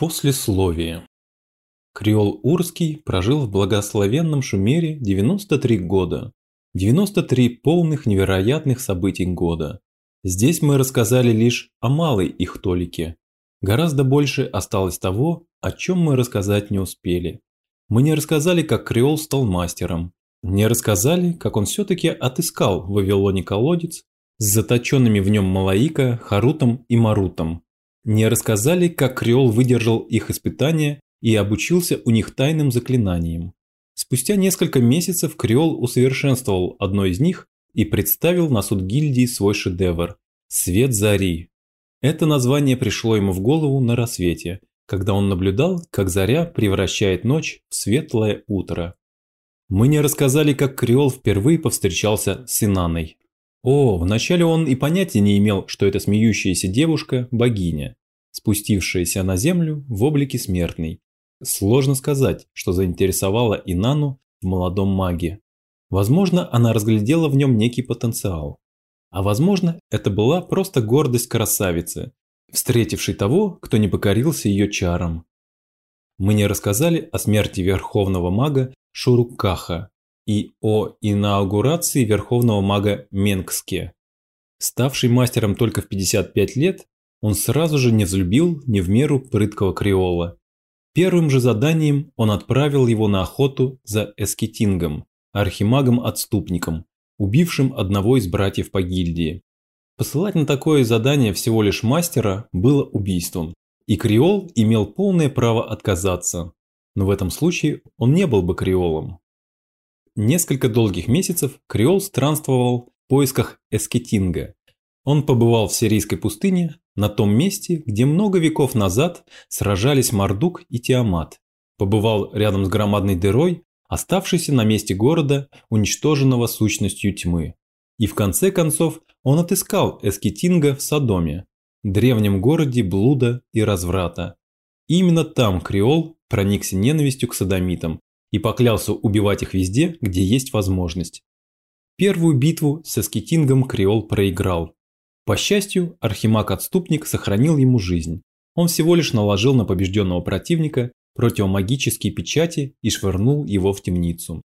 Послесловие. Креол Урский прожил в благословенном Шумере 93 года. 93 полных невероятных событий года. Здесь мы рассказали лишь о малой их толике. Гораздо больше осталось того, о чем мы рассказать не успели. Мы не рассказали, как Креол стал мастером. Не рассказали, как он все-таки отыскал в Вавилоне колодец с заточенными в нем Малаика, Харутом и Марутом не рассказали, как Креол выдержал их испытания и обучился у них тайным заклинаниям. Спустя несколько месяцев Креол усовершенствовал одно из них и представил на суд гильдии свой шедевр – «Свет зари». Это название пришло ему в голову на рассвете, когда он наблюдал, как заря превращает ночь в светлое утро. Мы не рассказали, как Креол впервые повстречался с Инаной. О, вначале он и понятия не имел, что эта смеющаяся девушка – богиня спустившаяся на землю в облике смертной. Сложно сказать, что заинтересовало Инану в молодом маге. Возможно, она разглядела в нем некий потенциал. А возможно, это была просто гордость красавицы, встретившей того, кто не покорился ее чарам. Мы не рассказали о смерти верховного мага Шурукаха и о инаугурации верховного мага Менгске. Ставший мастером только в 55 лет, он сразу же не взлюбил не в меру прыткого креола. Первым же заданием он отправил его на охоту за Эскетингом, архимагом-отступником, убившим одного из братьев по гильдии. Посылать на такое задание всего лишь мастера было убийством, и Креол имел полное право отказаться, но в этом случае он не был бы Креолом. Несколько долгих месяцев Креол странствовал в поисках Эскетинга. Он побывал в сирийской пустыне, на том месте, где много веков назад сражались Мардук и Тиамат. Побывал рядом с громадной дырой, оставшейся на месте города, уничтоженного сущностью тьмы. И в конце концов он отыскал Эскетинга в Содоме, древнем городе блуда и разврата. именно там Креол проникся ненавистью к садомитам и поклялся убивать их везде, где есть возможность. Первую битву с Эскетингом Креол проиграл, по счастью, Архимаг-отступник сохранил ему жизнь. Он всего лишь наложил на побежденного противника противомагические печати и швырнул его в темницу.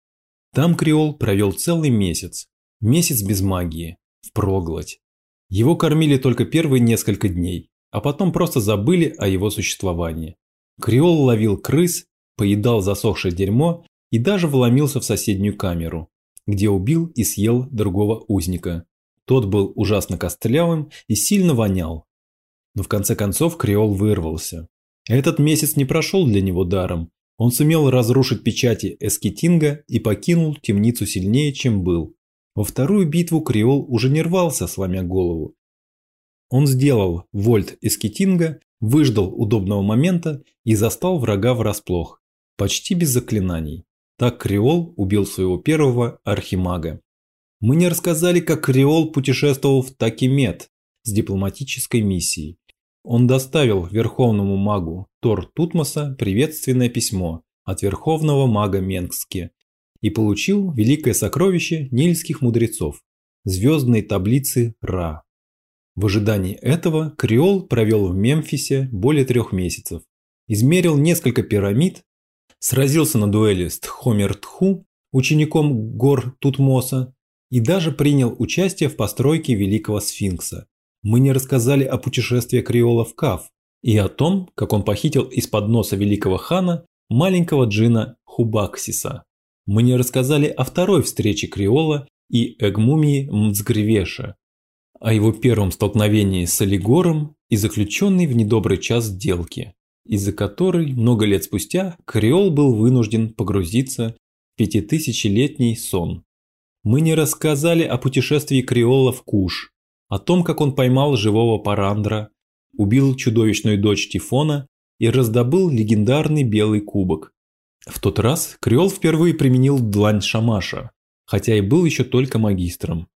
Там Креол провел целый месяц. Месяц без магии. Впроглоть. Его кормили только первые несколько дней, а потом просто забыли о его существовании. Креол ловил крыс, поедал засохшее дерьмо и даже вломился в соседнюю камеру, где убил и съел другого узника. Тот был ужасно костлявым и сильно вонял. Но в конце концов Креол вырвался. Этот месяц не прошел для него даром. Он сумел разрушить печати Эскетинга и покинул темницу сильнее, чем был. Во вторую битву Креол уже не рвался, сломя голову. Он сделал вольт Эскетинга, выждал удобного момента и застал врага врасплох. Почти без заклинаний. Так Креол убил своего первого архимага. Мы не рассказали, как Креол путешествовал в Такимет с дипломатической миссией. Он доставил верховному магу Тор Тутмоса приветственное письмо от верховного мага Менгски и получил великое сокровище нильских мудрецов – звездные таблицы Ра. В ожидании этого Креол провел в Мемфисе более трех месяцев, измерил несколько пирамид, сразился на дуэли с Тхомер-Тху, учеником гор Тутмоса, и даже принял участие в постройке Великого Сфинкса. Мы не рассказали о путешествии Криола в Каф и о том, как он похитил из-под носа великого хана маленького джина Хубаксиса. Мы не рассказали о второй встрече Криола и Эгмумии Мцгревеша, о его первом столкновении с Алигором и заключенной в недобрый час сделки, из-за которой много лет спустя Криол был вынужден погрузиться в пятитысячелетний сон. Мы не рассказали о путешествии Креола в Куш, о том, как он поймал живого парандра, убил чудовищную дочь Тифона и раздобыл легендарный белый кубок. В тот раз Креол впервые применил длань Шамаша, хотя и был еще только магистром.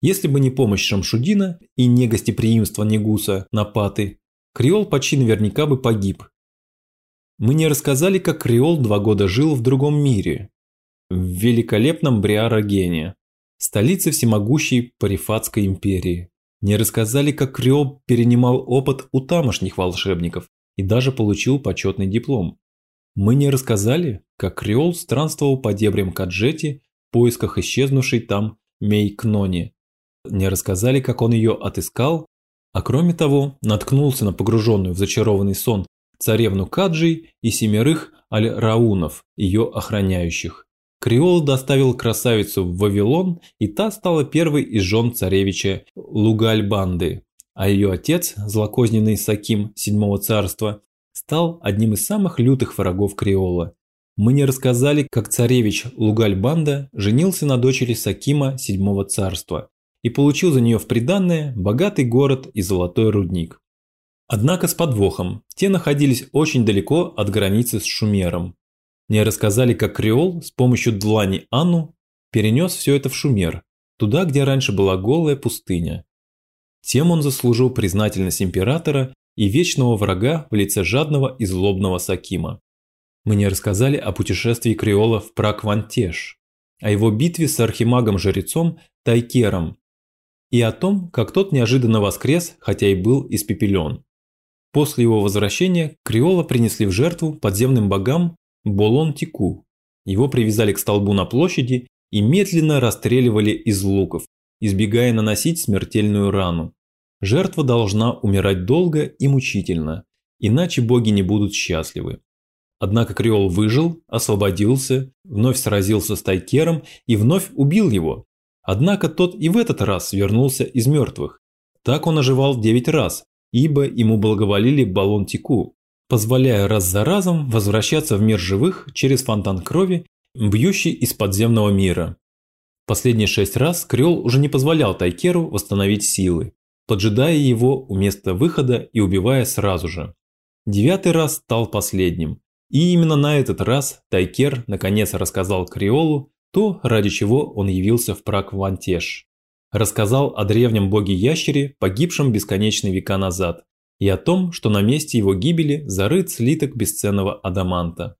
Если бы не помощь Шамшудина и не гостеприимство Негуса на Паты, Креол почти наверняка бы погиб. Мы не рассказали, как Креол два года жил в другом мире, в великолепном Бриарогене, столице всемогущей Парифатской империи. Не рассказали, как Крио перенимал опыт у тамошних волшебников и даже получил почетный диплом. Мы не рассказали, как Креол странствовал по дебрям Каджети в поисках исчезнувшей там Мейкнони. Не рассказали, как он ее отыскал, а кроме того, наткнулся на погруженную в зачарованный сон царевну Каджи и семерых аль-раунов, ее охраняющих. Креол доставил красавицу в Вавилон, и та стала первой из жен царевича Лугальбанды, а ее отец, злокозненный Саким Седьмого царства, стал одним из самых лютых врагов Креола. Мы не рассказали, как царевич Лугальбанда женился на дочери Сакима Седьмого царства и получил за нее в приданное богатый город и золотой рудник. Однако с подвохом, те находились очень далеко от границы с Шумером. Не рассказали, как Креол с помощью длани Анну перенес все это в Шумер, туда, где раньше была голая пустыня. Тем он заслужил признательность императора и вечного врага в лице жадного и злобного Сакима. Мы не рассказали о путешествии Креола в Праквантеш, о его битве с архимагом-жрецом Тайкером и о том, как тот неожиданно воскрес, хотя и был испепелен. После его возвращения Креола принесли в жертву подземным богам Болон-Тику. Его привязали к столбу на площади и медленно расстреливали из луков, избегая наносить смертельную рану. Жертва должна умирать долго и мучительно, иначе боги не будут счастливы. Однако Креол выжил, освободился, вновь сразился с Тайкером и вновь убил его. Однако тот и в этот раз вернулся из мертвых. Так он оживал девять раз, ибо ему благоволили баллон Тику, позволяя раз за разом возвращаться в мир живых через фонтан крови, бьющий из подземного мира. Последние шесть раз Крёл уже не позволял Тайкеру восстановить силы, поджидая его у места выхода и убивая сразу же. Девятый раз стал последним, и именно на этот раз Тайкер наконец рассказал Криолу то, ради чего он явился в Праг-Вантеш рассказал о древнем боге-ящере, погибшем бесконечные века назад, и о том, что на месте его гибели зарыт слиток бесценного адаманта.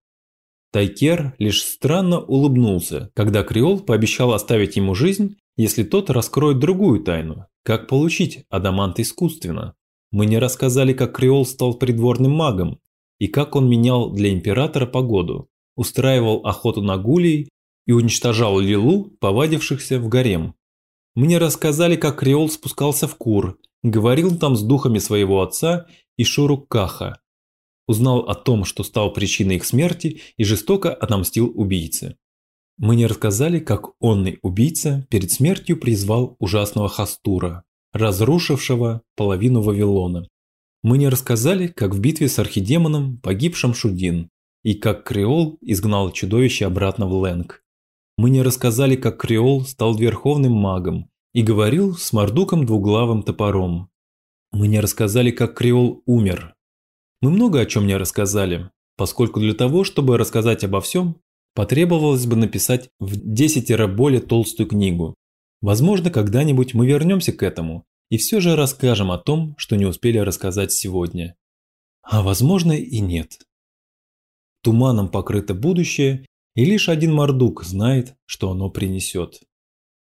Тайкер лишь странно улыбнулся, когда Креол пообещал оставить ему жизнь, если тот раскроет другую тайну, как получить адамант искусственно. Мы не рассказали, как Креол стал придворным магом, и как он менял для императора погоду, устраивал охоту на гулей и уничтожал лилу, повадившихся в гарем. Мне рассказали, как Креол спускался в Кур, говорил там с духами своего отца и Шуру Каха. Узнал о том, что стал причиной их смерти и жестоко отомстил убийце. Мы не рассказали, как онный убийца перед смертью призвал ужасного Хастура, разрушившего половину Вавилона. Мы не рассказали, как в битве с архидемоном погиб Шамшудин, и как Креол изгнал чудовище обратно в Лэнг. Не рассказали, как Креол стал верховным магом и говорил с Мордуком двуглавым топором. Мы не рассказали, как Креол умер. Мы много о чем не рассказали, поскольку для того, чтобы рассказать обо всем, потребовалось бы написать в десятеро более толстую книгу. Возможно, когда-нибудь мы вернемся к этому и все же расскажем о том, что не успели рассказать сегодня. А возможно и нет. Туманом покрыто будущее, и лишь один Мордук знает, что оно принесет.